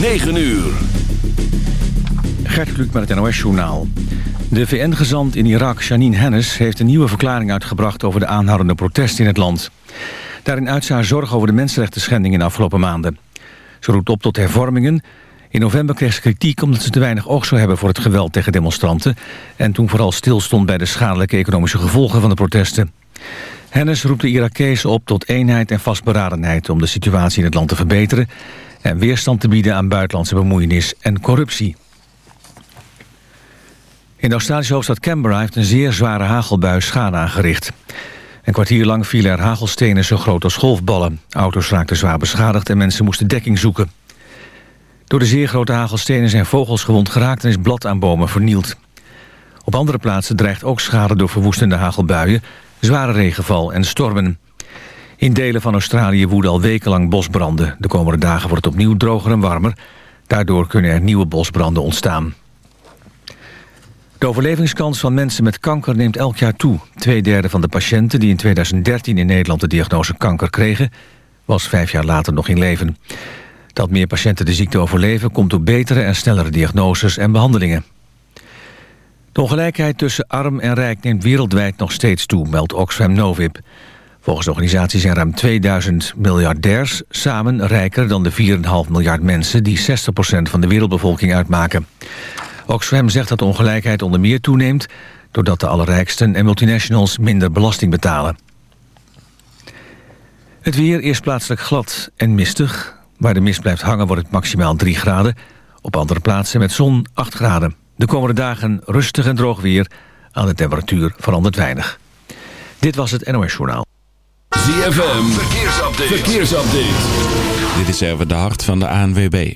9 uur. Gert Kluk met het NOS-journaal. De VN-gezant in Irak, Janine Hennis, heeft een nieuwe verklaring uitgebracht... over de aanhoudende protesten in het land. Daarin uit ze haar zorg over de mensenrechten schendingen in de afgelopen maanden. Ze roept op tot hervormingen. In november kreeg ze kritiek omdat ze te weinig oog zou hebben... voor het geweld tegen demonstranten... en toen vooral stilstond bij de schadelijke economische gevolgen van de protesten. Hennis roept de Irakezen op tot eenheid en vastberadenheid... om de situatie in het land te verbeteren... en weerstand te bieden aan buitenlandse bemoeienis en corruptie. In de Australische hoofdstad Canberra heeft een zeer zware hagelbui schade aangericht. Een kwartier lang vielen er hagelstenen zo groot als golfballen. Auto's raakten zwaar beschadigd en mensen moesten dekking zoeken. Door de zeer grote hagelstenen zijn vogels gewond geraakt... en is blad aan bomen vernield. Op andere plaatsen dreigt ook schade door verwoestende hagelbuien... zware regenval en stormen. In delen van Australië woeden al wekenlang bosbranden. De komende dagen wordt het opnieuw droger en warmer. Daardoor kunnen er nieuwe bosbranden ontstaan. De overlevingskans van mensen met kanker neemt elk jaar toe. Tweederde van de patiënten die in 2013 in Nederland de diagnose kanker kregen... was vijf jaar later nog in leven. Dat meer patiënten de ziekte overleven... komt door betere en snellere diagnoses en behandelingen. De ongelijkheid tussen arm en rijk neemt wereldwijd nog steeds toe... meldt Oxfam Novib. Volgens de organisatie zijn ruim 2000 miljardairs... samen rijker dan de 4,5 miljard mensen... die 60% van de wereldbevolking uitmaken. Oxfam zegt dat de ongelijkheid onder meer toeneemt... doordat de allerrijksten en multinationals minder belasting betalen. Het weer is plaatselijk glad en mistig. Waar de mist blijft hangen wordt het maximaal 3 graden. Op andere plaatsen met zon 8 graden. De komende dagen rustig en droog weer. Aan de temperatuur verandert weinig. Dit was het NOS Journaal. ZFM, verkeersupdate. verkeersupdate. Dit is even de hart van de ANWB.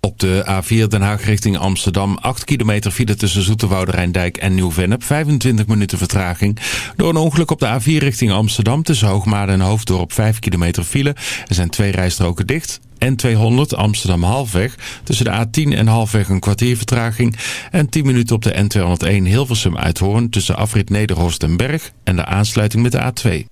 Op de A4 Den Haag richting Amsterdam. 8 kilometer file tussen Zoeterwoude Rijndijk en Nieuw-Vennep. 25 minuten vertraging. Door een ongeluk op de A4 richting Amsterdam. Tussen Hoogmade en Hoofddorp 5 kilometer file. Er zijn twee rijstroken dicht. N200 Amsterdam halfweg. Tussen de A10 en halfweg een kwartier vertraging. En 10 minuten op de N201 Hilversum Uithoorn. Tussen afrit Nederhorst en Berg. En de aansluiting met de A2.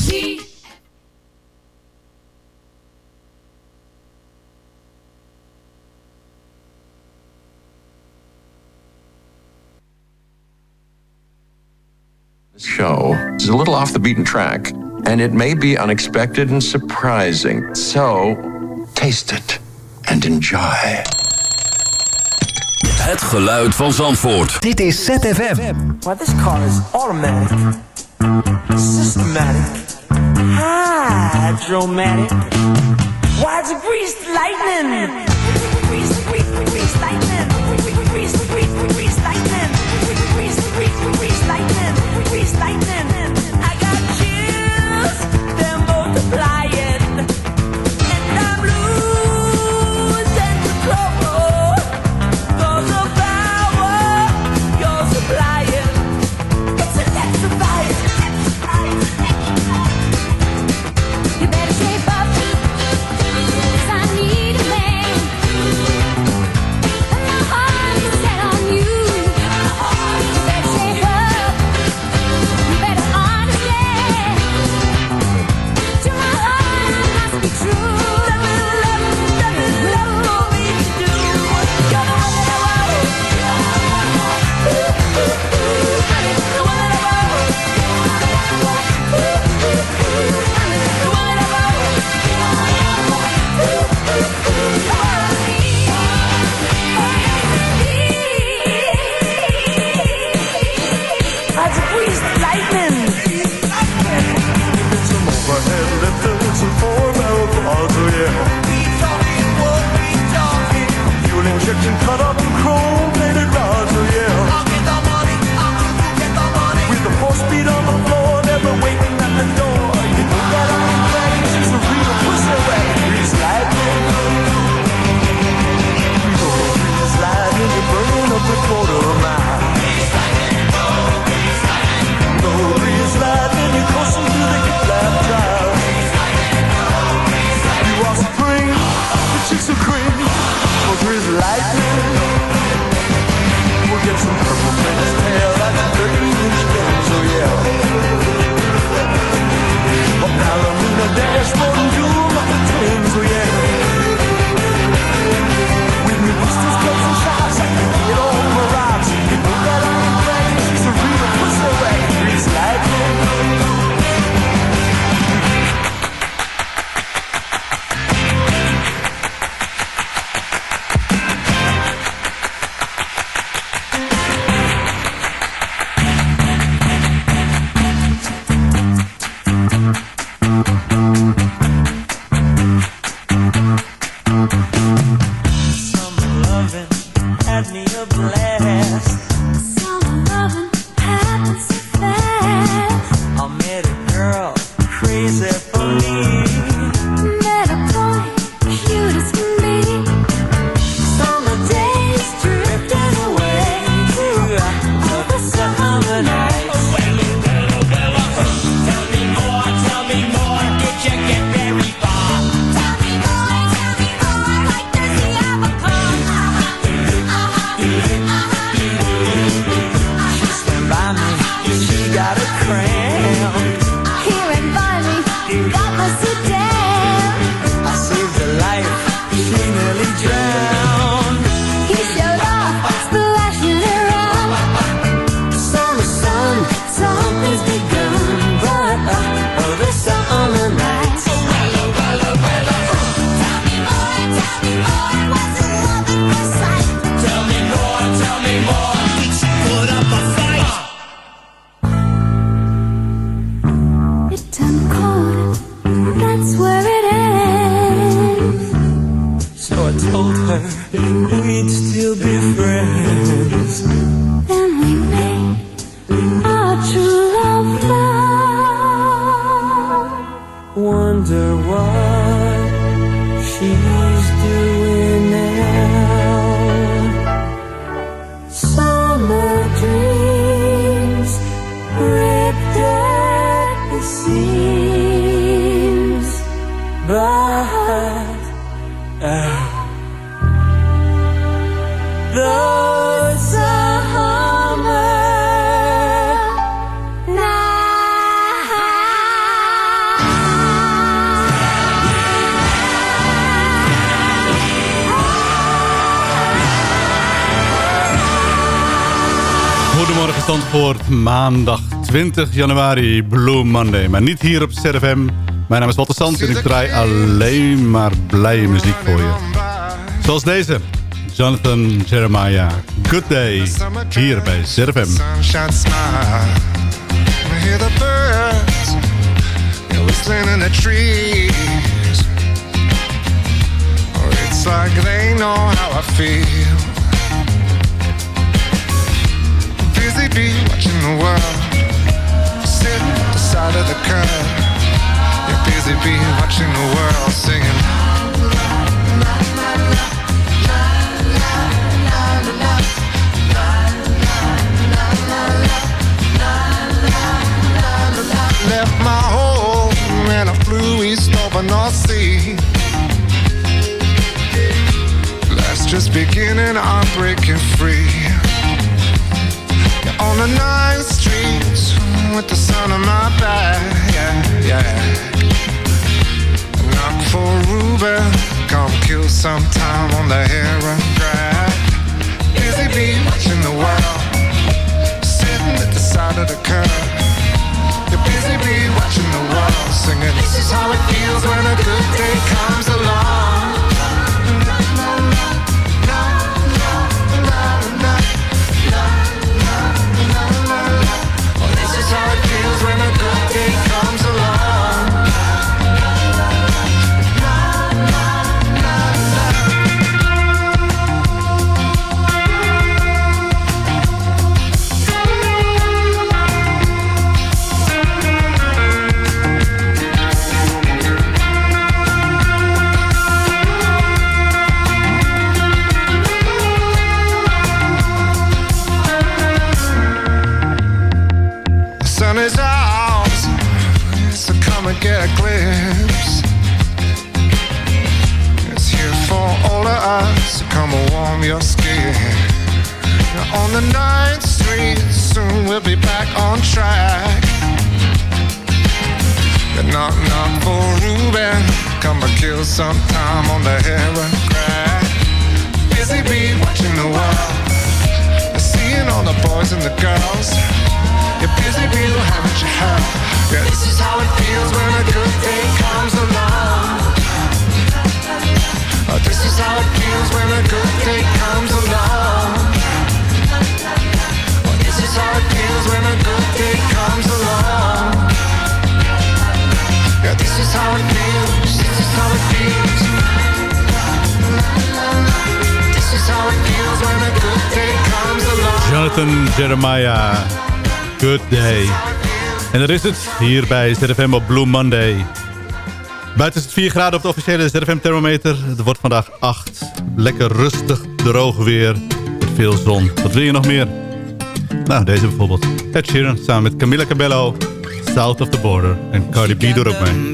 A little off the beaten track, and it may be unexpected and surprising. So, taste it and enjoy. Het geluid van Zandvoort. Dit is ZFM. Well, this car is automatic, systematic, hydromatic. Why, it's a greased lightning. Lightning. Lightning. Lightning. maandag 20 januari, Blue Monday. Maar niet hier op ZFM. Mijn naam is Walter Sands en ik draai alleen maar blije muziek voor je. Zoals deze, Jonathan Jeremiah. Good day, hier bij ZFM. Oh, it's like they know how I feel sleepy, watching the world. Sit the side of the curb. You're busy being watching the world singing. Left my home and I flew east over North Sea. Life's just beginning, I'm breaking free on the ninth street with the sun on my back. Yeah, yeah. Knock for Ruben, come kill some time on the hair and drag. Busy bee watching the world, sitting at the side of the curb. The busy bee watching the world, singing. This is how it feels when a good day comes along. Eclipse. It's here for all of us. So come and warm your skin. On the ninth street, soon we'll be back on track. Yeah, knock knock for Ruben. Come and kill some time on the heron crack. Busy bee watching the world. Seeing all the boys and the girls. You're busy bee, haven't you heard? Yeah, this is how it feels when a good day comes along. Oh, this is how it feels when a good day comes along. Oh, this is how it feels when a good day comes along. Yeah, this is how it feels. This is how it feels. This is how it feels when a good day comes along. Jonathan Jeremiah, Good Day. En dat is het, hier bij ZFM op Blue Monday. Buiten is het 4 graden op de officiële ZFM thermometer. Het wordt vandaag 8. Lekker rustig, droog weer. Met veel zon. Wat wil je nog meer? Nou, deze bijvoorbeeld. Ed Sheeran samen met Camila Cabello. South of the Border. En Cardi B doet ook mee.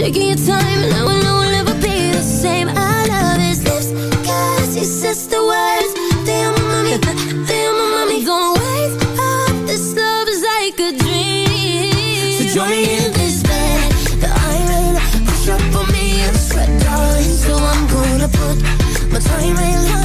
taking your time, and I will know we'll never be the same. I love his lips, cause he says the words. Damn, mommy, damn, mommy, don't wake up. This love is like a dream. So join me in this bed that I'm. Push up on me and sweat, darling. So I'm gonna put my time in.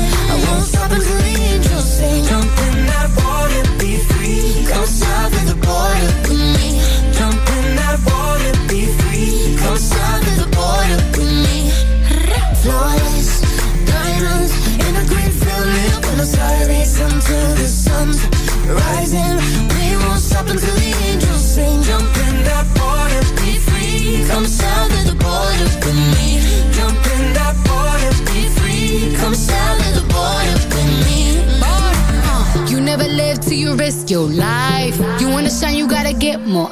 Until the sun's rising. We won't stop until the angels sing. That be free. Come the border with me. That be free. Come the border with me. You never live till you risk your life. You wanna shine, you gotta get more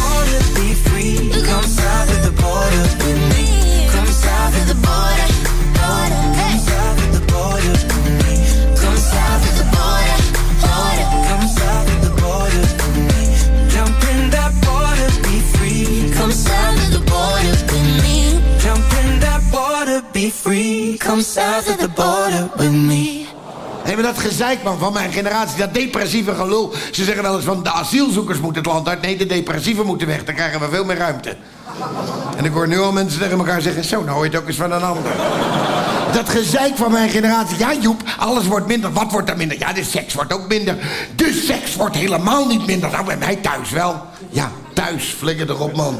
Come south me. Maar dat gezeik man, van mijn generatie, dat depressieve gelul. Ze zeggen wel eens van de asielzoekers moeten het land uit. Nee, de depressieven moeten weg, dan krijgen we veel meer ruimte. En ik hoor nu al mensen tegen elkaar zeggen... zo, nou hoor je het ook eens van een ander. Dat gezeik van mijn generatie. Ja, Joep, alles wordt minder. Wat wordt er minder? Ja, de seks wordt ook minder. De seks wordt helemaal niet minder. Nou, bij mij thuis wel. Ja, thuis. Flikker erop, man.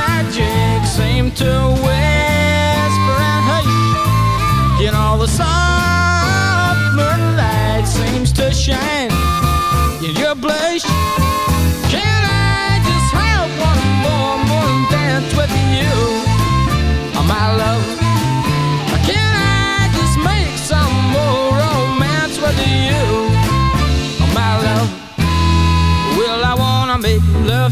magic seem to whisper and hush. You know the soft moonlight seems to shine in your blush.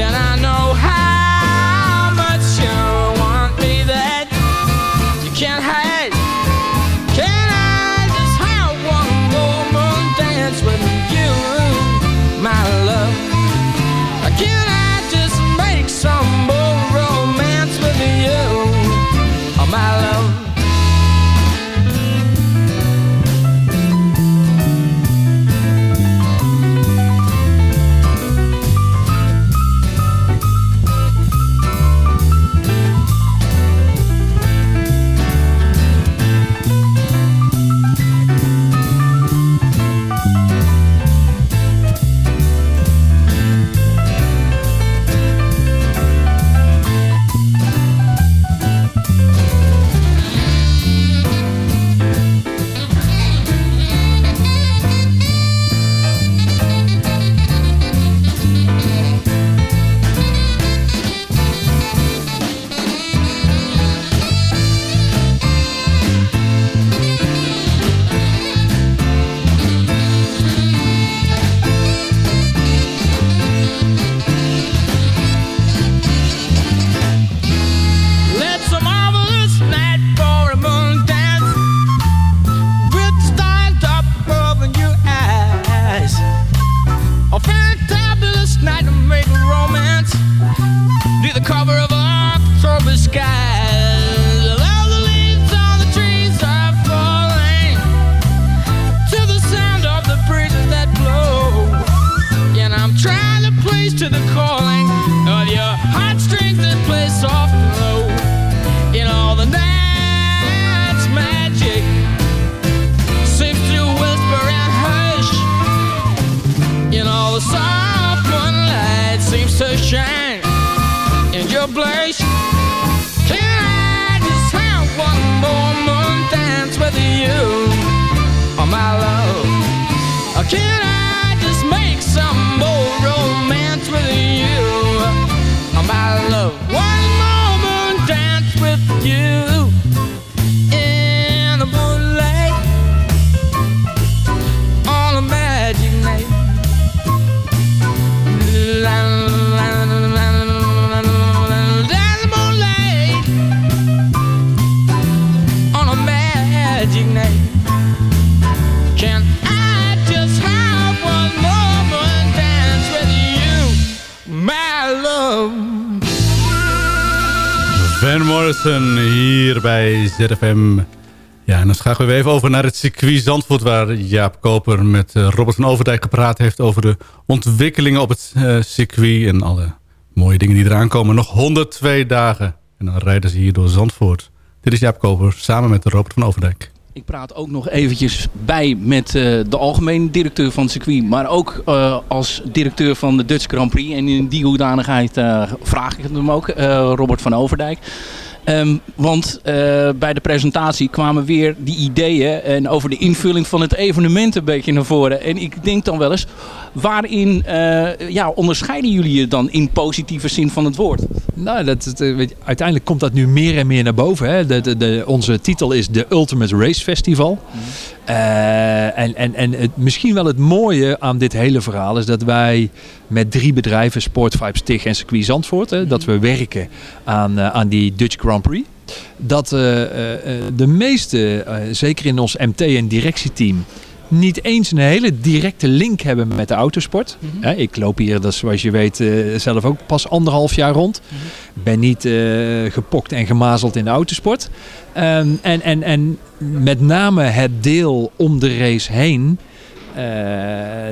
Then I Hier bij ZFM. Ja, en dan schakelen we even over naar het circuit Zandvoort... waar Jaap Koper met eh, Robert van Overdijk gepraat heeft... over de ontwikkelingen op het eh, circuit en alle mooie dingen die eraan komen. Nog 102 dagen en dan rijden ze hier door Zandvoort. Dit is Jaap Koper samen met Robert van Overdijk. Ik praat ook nog eventjes bij met eh, de algemeen directeur van het circuit. Maar ook als directeur van de Dutch Grand Prix. En in die hoedanigheid vraag ik hem ook, Robert van Overdijk. Ehm, want eh, bij de presentatie kwamen weer die ideeën en over de invulling van het evenement een beetje naar voren. En ik denk dan wel eens, waarin eh, ja, onderscheiden jullie je dan in positieve zin van het woord? Nou, dat, dat, eh, weet je, uiteindelijk komt dat nu meer en meer naar boven. Hè. De, de, de- onze titel is de Ultimate Race Festival. Eh, en en, en het, misschien wel het mooie aan dit hele verhaal is dat wij met drie bedrijven, Sportvibes, TIG en Circuit Zandvoort, hè, dat we werken aan, eh, aan die Dutch Grand Prix. Dat eh, de meeste, zeker in ons MT en directieteam, niet eens een hele directe link hebben met de autosport. Hè, ik loop hier, dat is, zoals je weet, eh, zelf ook pas anderhalf jaar rond. Ben niet eh, gepokt en gemazeld in de autosport. Ehm, en, en, en met name het deel om de race heen. Eh,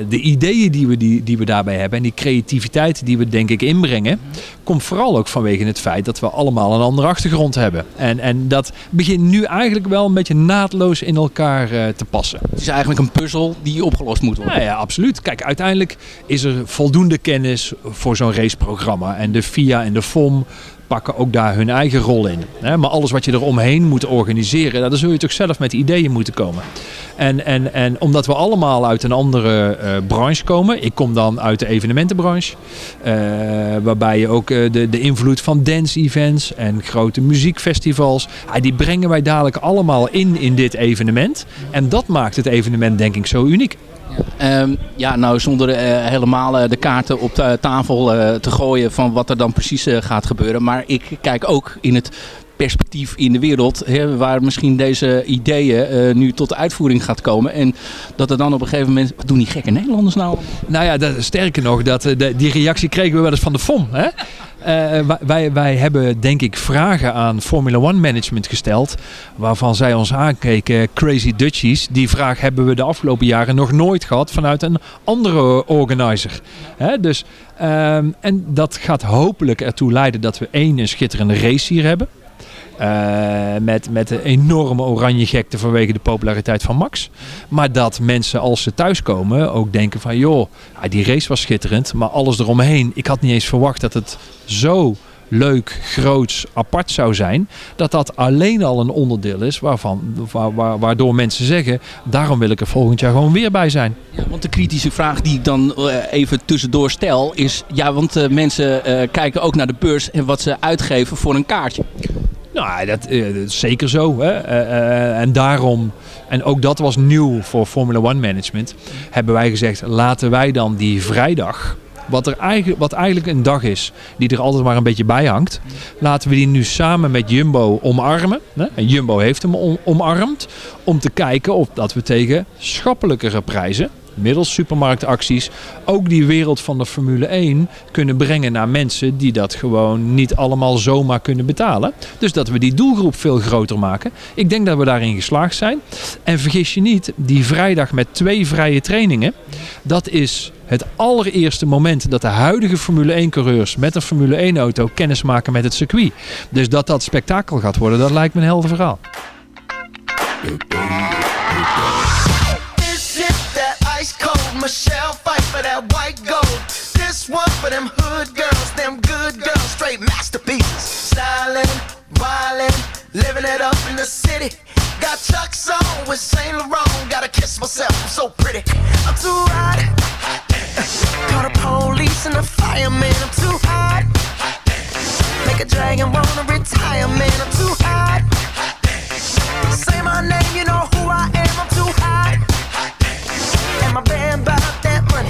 de ideeën die we, die, die we daarbij hebben en die creativiteit die we denk ik inbrengen, komt vooral ook vanwege het feit dat we allemaal een andere achtergrond hebben. En, en dat begint nu eigenlijk wel een beetje naadloos in elkaar eh, te passen. Het is eigenlijk een puzzel die opgelost moet worden. Nou ja, absoluut. Kijk, uiteindelijk is er voldoende kennis voor zo'n raceprogramma. En de FIA en de FOM pakken ook daar hun eigen rol in. Maar alles wat je eromheen moet organiseren, daar zul je toch zelf met ideeën moeten komen. En, en, en omdat we allemaal uit een andere eh, branche komen. Ik kom dan uit de evenementenbranche. eh, waarbij je ook eh, de, de invloed van dance events en grote muziekfestivals. ja, die brengen wij dadelijk allemaal in in dit evenement. En dat maakt het evenement denk ik zo uniek. Ehm, ja, nou zonder eh, helemaal eh, de kaarten op de tafel eh, te gooien van wat er dan precies gaat gebeuren. Maar ik kijk ook in het perspectief in de wereld hè, waar misschien deze ideeën nu tot uitvoering gaat komen. En dat er dan op een gegeven moment... Wat doen die gekke Nederlanders nou? Nou ja, dat, sterker nog, dat, die reactie kregen we wel eens van de FOM. Hè? Eh, wij- wij, hebben denk ik vragen aan Formula One management gesteld. Waarvan zij ons aankeken, Crazy Dutchies. Die vraag hebben we de afgelopen jaren nog nooit gehad vanuit een andere organizer. Hè? Dus, ehm, en dat gaat hopelijk ertoe leiden dat we één, een schitterende race hier hebben. Eh, met, met een enorme oranje gekte vanwege de populariteit van Max. Maar dat mensen als ze thuiskomen ook denken van... joh, ja, die race was schitterend, maar alles eromheen... ik had niet eens verwacht dat het zo leuk, groots, apart zou zijn... dat dat alleen al een onderdeel is waarvan, wa- wa- waardoor mensen zeggen... daarom wil ik er volgend jaar gewoon weer bij zijn. Ja, want de kritische vraag die ik dan eh, even tussendoor stel is... Ja, want eh, mensen kijken ook naar de beurs en wat ze uitgeven voor een kaartje. Nou, dat, eh, dat is zeker zo. Hè? Eh, eh, en daarom, en ook dat was nieuw voor Formula One Management, hebben wij gezegd: laten wij dan die vrijdag, wat, er eigenlijk, wat eigenlijk een dag is die er altijd maar een beetje bij hangt, laten we die nu samen met Jumbo omarmen. En Jumbo heeft hem om- omarmd om te kijken of dat we tegen schappelijkere prijzen middels supermarktacties ook die wereld van de Formule 1 kunnen brengen naar mensen die dat gewoon niet allemaal zomaar kunnen betalen. Dus dat we die doelgroep veel groter maken. Ik denk dat we daarin geslaagd zijn. En vergis je niet, die vrijdag met twee vrije trainingen, dat is het allereerste moment dat de huidige Formule 1 coureurs met een Formule 1 auto kennis maken met het circuit. Dus dat dat spektakel gaat worden, dat lijkt me een helder verhaal. Michelle fight for that white gold. This one for them hood girls, them good girls, straight masterpieces. Styling, wildin', living it up in the city. Got Chuck's on with Saint Laurent. Gotta kiss myself, I'm so pretty. I'm too hot. Call the police and the fireman. I'm too hot. Make a dragon wanna retire, man. I'm too hot. Say my name, you know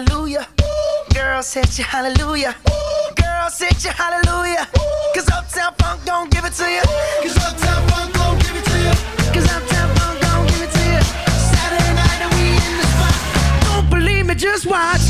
Hallelujah. Girls hit you, hallelujah. Girls hit you, hallelujah. Cause Uptown Funk don't give it to you. Cause Uptown Funk don't give it to you. Cause Uptown Funk don't give it to you. Saturday night and we in the spot. Don't believe me, just watch.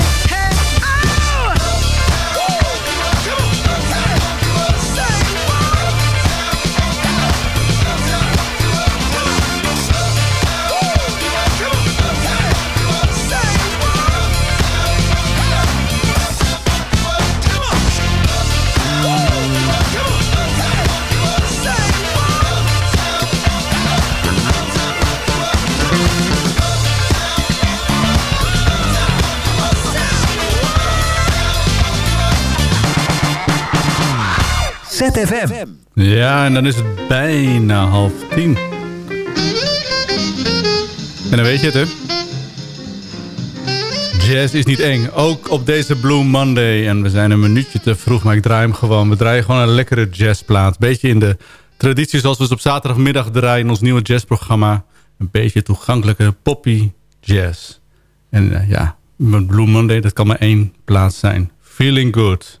ZFM. Ja, en dan is het bijna half tien. En dan weet je het, hè? Jazz is niet eng. Ook op deze Blue Monday. En we zijn een minuutje te vroeg, maar ik draai hem gewoon. We draaien gewoon een lekkere jazzplaat. Beetje in de traditie zoals we het op zaterdagmiddag draaien in ons nieuwe jazzprogramma. Een beetje toegankelijke poppy jazz. En eh, ja, Blue Monday, dat kan maar één plaats zijn. Feeling Good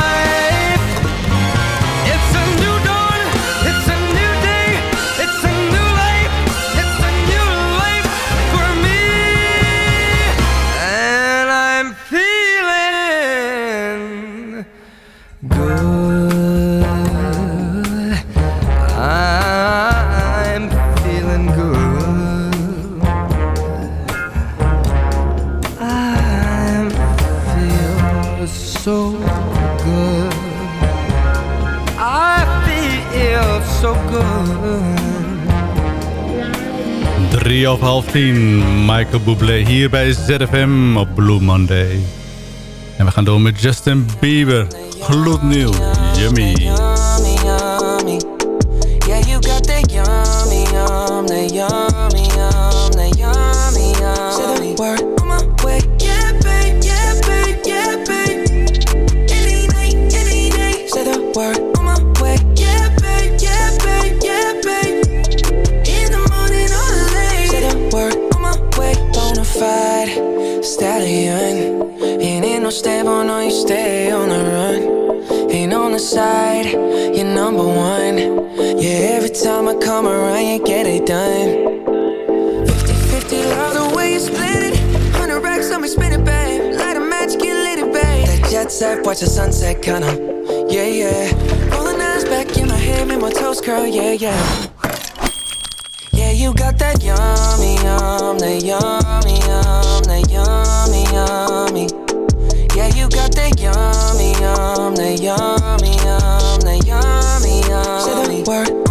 3 of half 10. Michael Bublé hier bij ZFM op Blue Monday. En we gaan door met Justin Bieber. Gloednieuw. Yummy. Time I come around, you get it done. 50-50, love the way you split it. 100 racks on me, spin it, babe. Light a match, get lit, it, babe. That jet set, watch the sunset, kinda. Yeah, yeah. Rolling eyes back in my head, make my toes curl, yeah, yeah. Yeah, you got that yummy, yum, that yummy, yum, that yummy, yummy. Yeah, you got that yummy, yum, that yummy, yum, that yummy, yummy. Say the word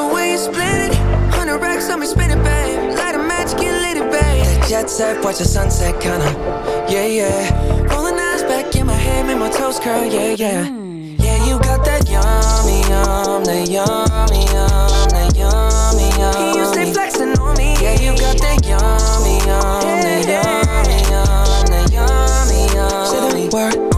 jet set, watch the sunset, kinda. Yeah, yeah. Rolling eyes back in my head, make my toes curl, yeah, yeah. Yeah, you got that yummy, yum, that yummy, yum, that yummy, yum. You stay flexing on me. Yeah, you got that yummy, yum, that yummy, yum, that yummy, yum. Say the word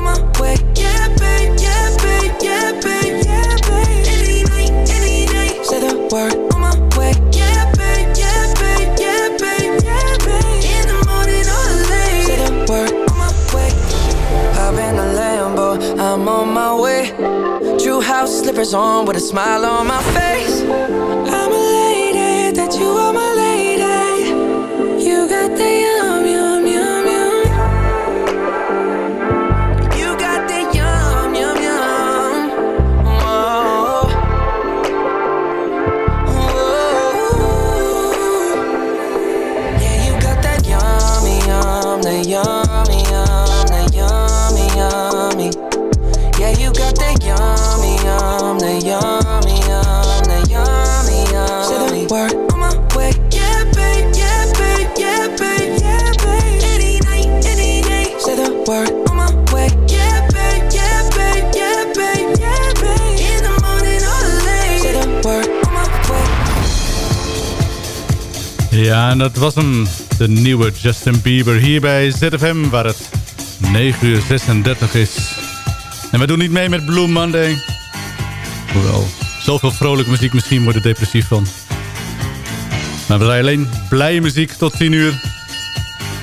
slippers on with a smile on my face. En dat was hem. De nieuwe Justin Bieber hier bij ZFM, waar het 9 uur 36 is. En we doen niet mee met Blue Monday. Hoewel, zoveel vrolijke muziek, misschien wordt er depressief van. Maar we draaien alleen blije muziek tot 10 uur.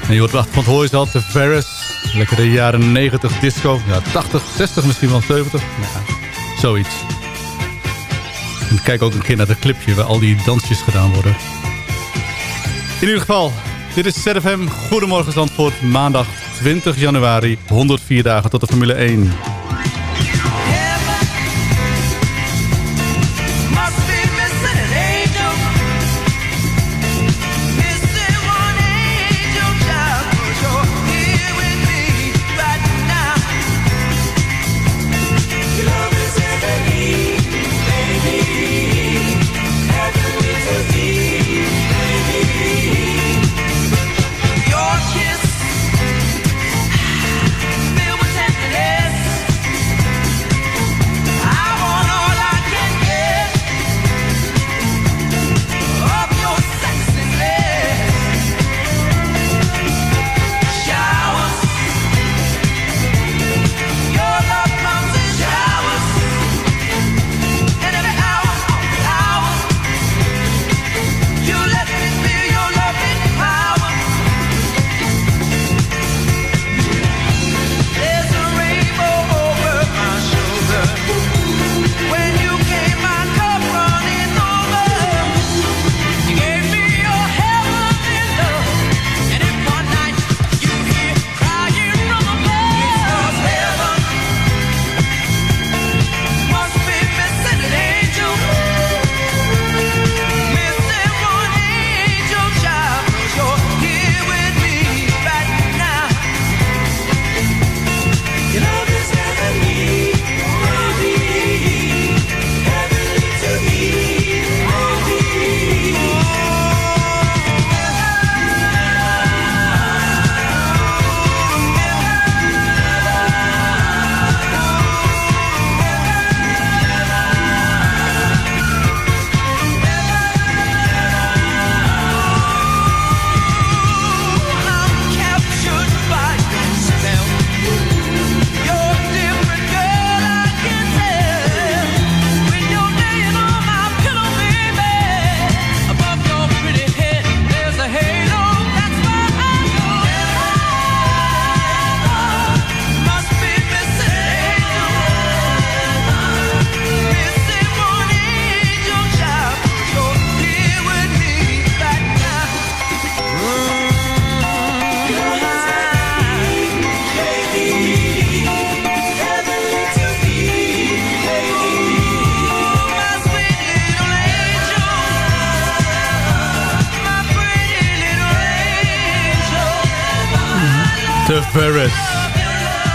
En je hoort van het hoor je al, The Ferris. Lekker de jaren 90 disco. Ja, 80, 60 misschien wel 70. Ja, zoiets. En kijk ook een keer naar het clipje waar al die dansjes gedaan worden. In ieder geval, dit is ZFM. Goedemorgen Zandvoort. Maandag 20 januari. 104 dagen tot de Formule 1.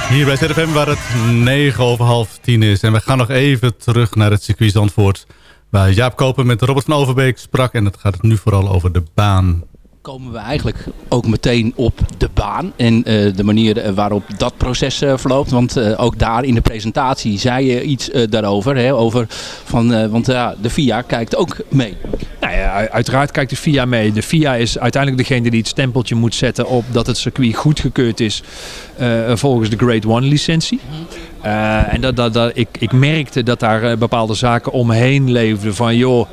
Hier bij ZFM waar het 9 over half 10 is. En we gaan nog even terug naar het circuit Zandvoort. Waar Jaap Koper met Robert van Overbeek sprak. En het gaat nu vooral over de baan. Komen we eigenlijk ook meteen op de baan en eh, de manier eh, waarop dat proces eh, verloopt. Want ook daar in de presentatie zei je iets daarover. Hè, over van, want ja, de FIA kijkt ook mee. Nou ja, uiteraard kijkt de FIA mee. De FIA is uiteindelijk degene die het stempeltje moet zetten op dat het circuit goedgekeurd is volgens de Grade 1 licentie. Eh, en dat, dat, dat, ik, ik merkte dat daar bepaalde zaken omheen leefden van joh,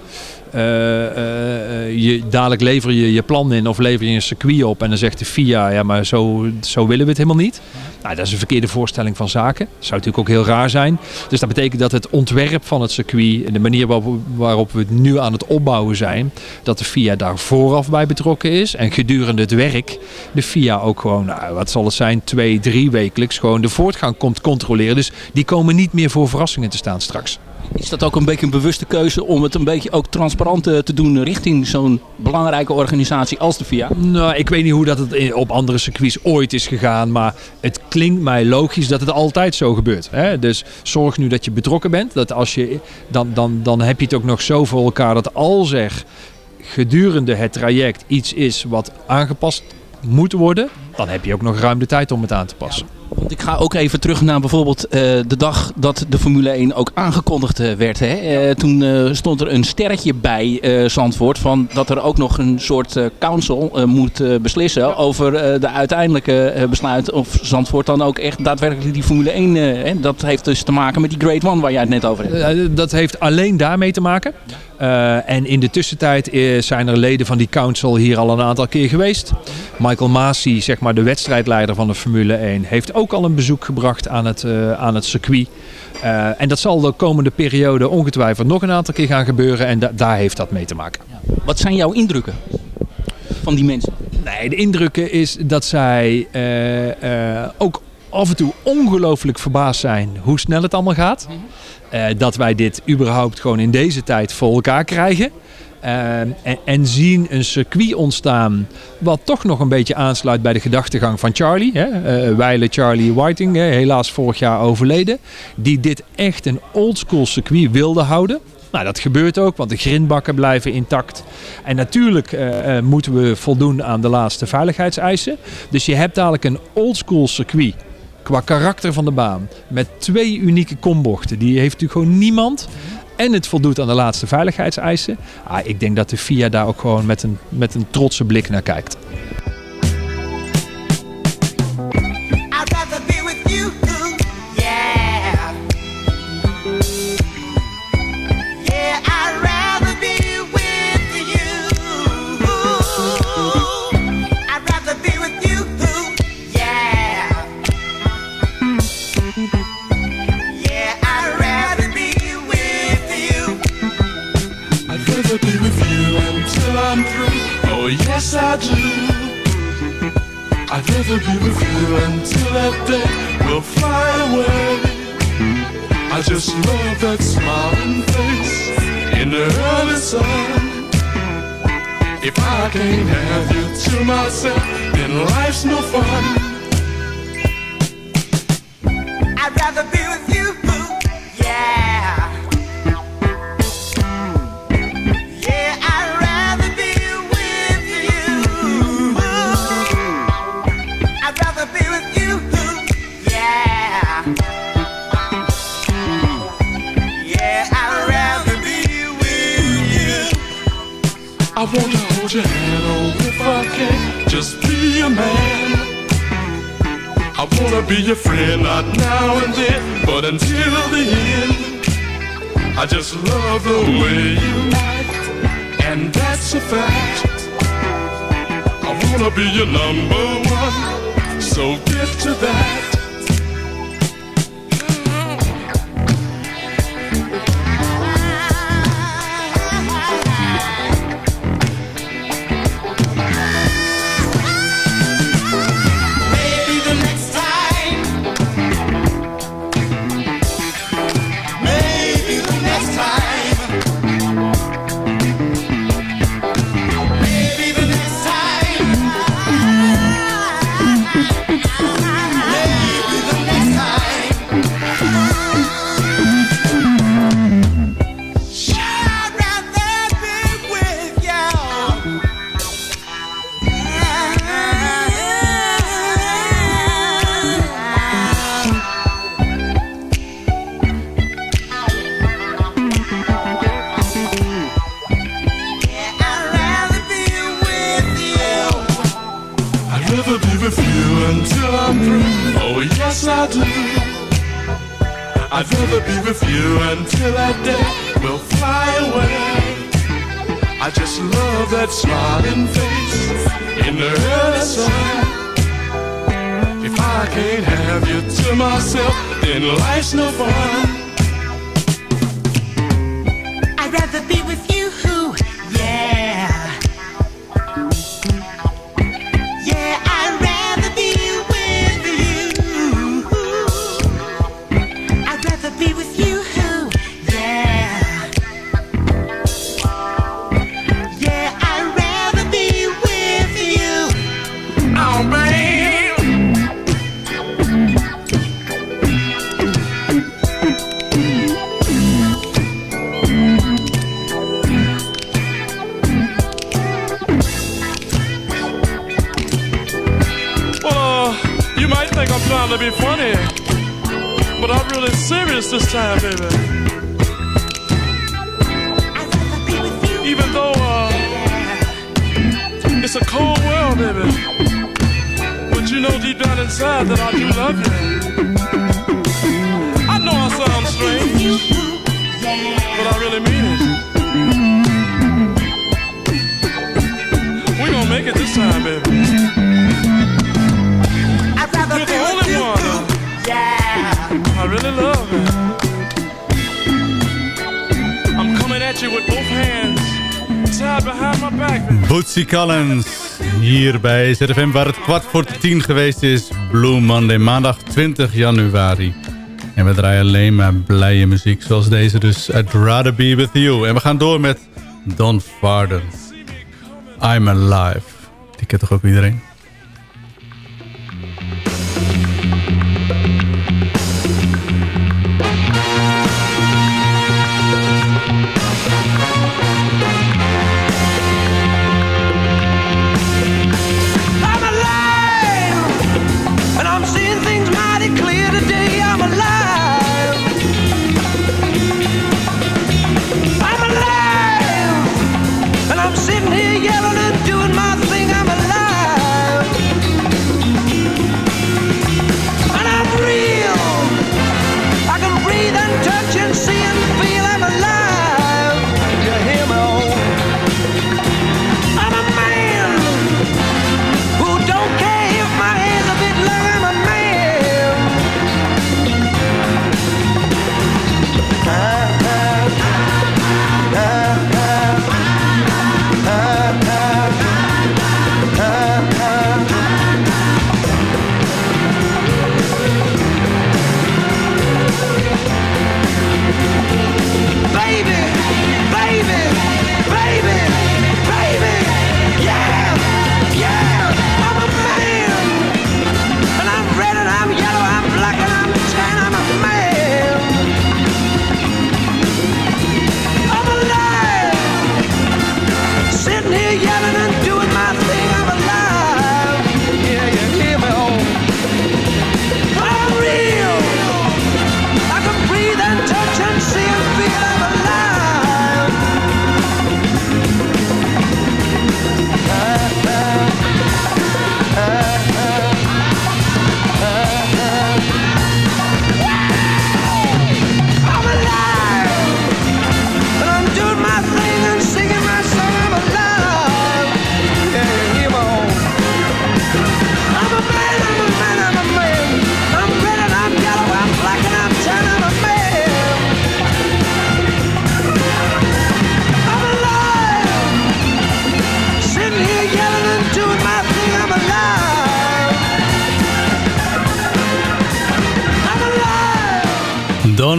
je, dadelijk lever je je plan in of lever je een circuit op en dan zegt de FIA, ja maar zo, zo willen we het helemaal niet. Nou, dat is een verkeerde voorstelling van zaken. Dat zou natuurlijk ook heel raar zijn. Dus dat betekent dat het ontwerp van het circuit en de manier waarop, waarop we het nu aan het opbouwen zijn, dat de FIA daar vooraf bij betrokken is. En gedurende het werk de FIA ook gewoon, nou, wat zal het zijn, twee, drie wekelijks gewoon de voortgang komt controleren. Dus die komen niet meer voor verrassingen te staan straks. Is dat ook een beetje een bewuste keuze om het een beetje ook transparant eh, te doen richting zo'n belangrijke organisatie als de FIA? Nou, ik weet niet hoe dat het in- op andere circuits ooit is gegaan, maar het klinkt mij logisch dat het altijd zo gebeurt. Hè? Dus zorg nu dat je betrokken bent. Dat als je, dan, dan, dan heb je het ook nog zo voor elkaar dat als er gedurende het traject iets is wat aangepast moet worden, dan heb je ook nog ruim de tijd om het aan te passen. Want ik ga ook even terug naar bijvoorbeeld eh, de dag dat de Formule 1 ook aangekondigd eh, werd. Hè? Eh, toen stond er een sterretje bij Zandvoort van dat er ook nog een soort council moet beslissen over de uiteindelijke besluit of Zandvoort dan ook echt daadwerkelijk die Formule 1... eh, hè? Dat heeft dus te maken met die Great One waar jij het net over hebt. Dat heeft alleen daarmee te maken. Eh, en in de tussentijd eh, zijn er leden van die council hier al een aantal keer geweest. Michael Masi, zeg maar de wedstrijdleider van de Formule 1, heeft ook al een bezoek gebracht aan het, eh, aan het circuit. En dat zal de komende periode ongetwijfeld nog een aantal keer gaan gebeuren. En da- daar heeft dat mee te maken. Wat zijn jouw indrukken van die mensen? Nee, de indrukken is dat zij ook af en toe ongelooflijk verbaasd zijn hoe snel het allemaal gaat. Eh, dat wij dit überhaupt gewoon in deze tijd voor elkaar krijgen. Eh, en, en zien een circuit ontstaan wat toch nog een beetje aansluit bij de gedachtegang van Charlie. Hè? Eh, wijle Charlie Whiting, hè, helaas vorig jaar overleden. Die dit echt een oldschool circuit wilde houden. Nou, dat gebeurt ook, want de grindbakken blijven intact. En natuurlijk eh, eh, moeten we voldoen aan de laatste veiligheidseisen. Dus je hebt dadelijk een oldschool circuit qua karakter van de baan. Met twee unieke kombochten. Die heeft natuurlijk gewoon niemand. En het voldoet aan de laatste veiligheidseisen. Ah, ik denk dat de FIA daar ook gewoon met een, met een trotse blik naar kijkt. Oh, yes, I do. I'd rather be with you until that day will fly away. I just love that smiling face in the early sun. If I can't have you to myself, then life's no fun. I'd rather be oh, if I can, just be a man. I wanna be your friend, not now and then, but until the end. I just love the way you act, and that's a fact. I wanna be your number one, so get to that. I'd rather be with you until I'm through. Oh, yes, I do. I'd rather be with you until that day will fly away. I just love that smiling face in the early sun. If I can't have you to myself, then life's no fun. baby. Betsy Collins. Hier bij ZFM waar het kwart voor tien geweest is. Blue Monday, maandag 20 januari. En we draaien alleen maar blije muziek zoals deze. Dus I'd rather be with you. En we gaan door met Don Farden. I'm alive. Die kent toch ook iedereen?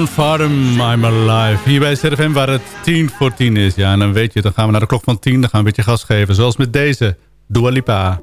Farm, I'm Alive. Hier bij ZFM waar het 10 voor 10 is. Ja, en dan weet je, dan gaan we naar de klok van 10. Dan gaan we een beetje gas geven. Zoals met deze, Dua Lipa.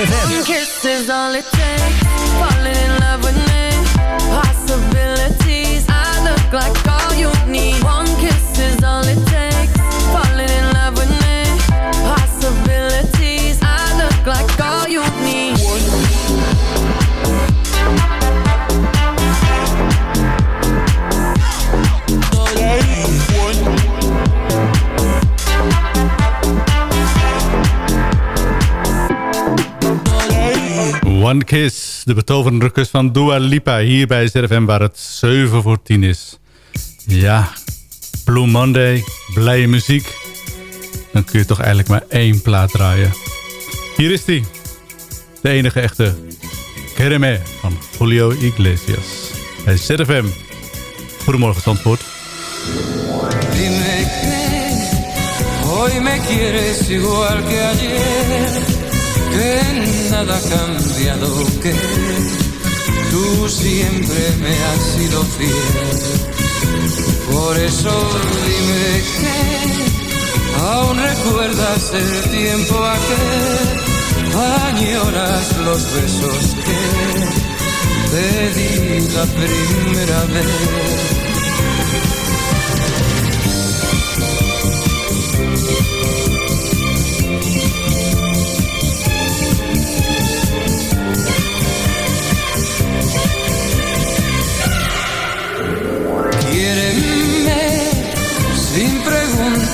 ZFM. One kiss is all it takes. Falling in love with me. Possibilities. I look like all you need. One Kiss, de betoverende kus van Dua Lipa. Hier bij ZFM waar het 7 voor 10 is. Ja, Blue Monday, blije muziek. Dan kun je toch eigenlijk maar één plaat draaien. Hier is die. De enige echte Kereme van Julio Iglesias. Bij ZFM. Goedemorgen Zandvoort. Dime que hoy me quieres igual que ayer, que nada ha cambiado, que tú siempre me has sido fiel. Por eso dime que aún recuerdas el tiempo aquel, añoras los besos que te di la primera vez.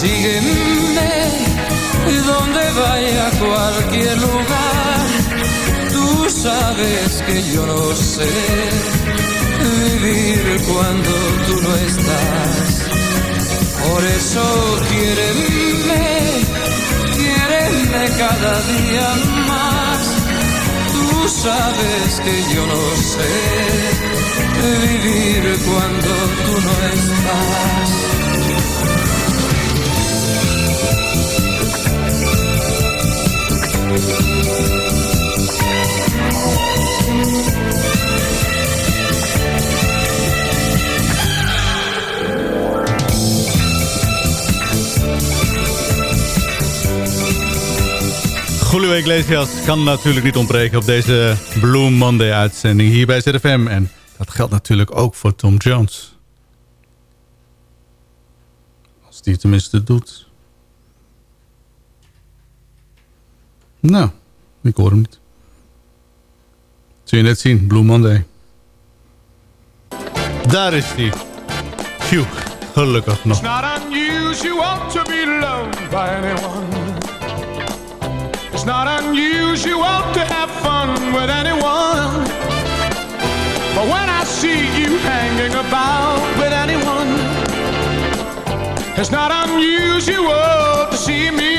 Sígueme donde vaya a cualquier lugar. Tú sabes que yo no sé vivir cuando tú no estás. Por eso quiéreme, quiéreme cada día más. Tú sabes que yo no sé vivir cuando tú no estás. Julio Iglesias kan natuurlijk niet ontbreken op deze Blue Monday uitzending hier bij ZFM. En dat geldt natuurlijk ook voor Tom Jones. Als die tenminste doet. Nou, ik hoor hem niet. Zul je net zien, Blue Monday. Daar is hij. Phew, gelukkig nog. It's not unusual to be loved by anyone. It's not unusual to have fun with anyone. But when I see you hanging about with anyone, it's not unusual to see me.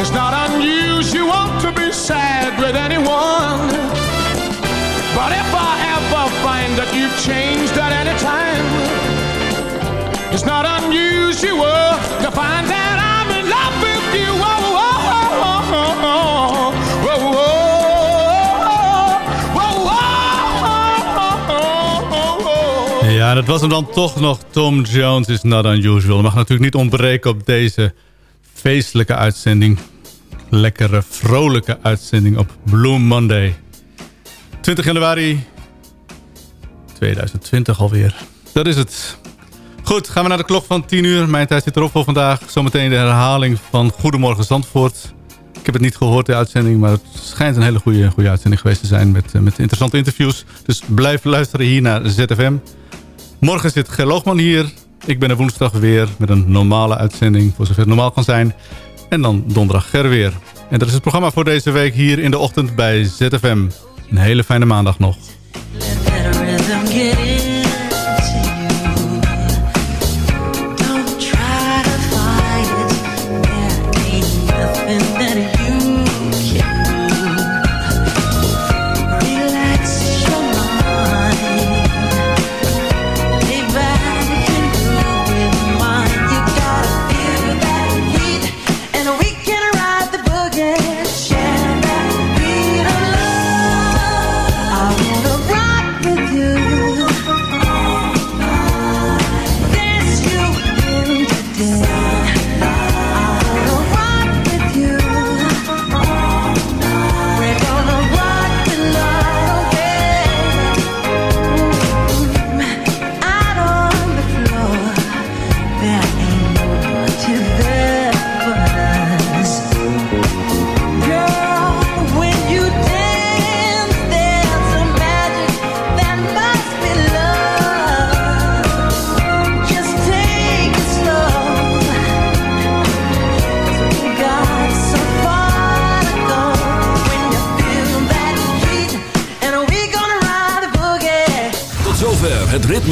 It's not unusual to be sad with anyone. But if I ever find that you've changed at any time, it's not unusual to find that I'm in love with you. Whoa, whoa, whoa, whoa, whoa, whoa. Ja, dat was hem dan toch nog. Tom Jones is not unusual. Mag natuurlijk niet ontbreken op deze feestelijke uitzending. Lekkere, vrolijke uitzending op Blue Monday. 20 januari 2020 alweer. Dat is het. Goed, gaan we naar de klok van 10 uur. Mijn tijd zit erop voor vandaag. Zometeen de herhaling van Goedemorgen Zandvoort. Ik heb het niet gehoord, de uitzending. Maar het schijnt een hele goede, goede uitzending geweest te zijn. Met, eh, met interessante interviews. Dus blijf luisteren hier naar ZFM. Morgen zit Ger Loogman hier. Ik ben er woensdag weer met een normale uitzending. Voor zover het normaal kan zijn. En dan donderdag Ger weer. En dat is het programma voor deze week hier in de ochtend bij ZFM. Een hele fijne maandag nog.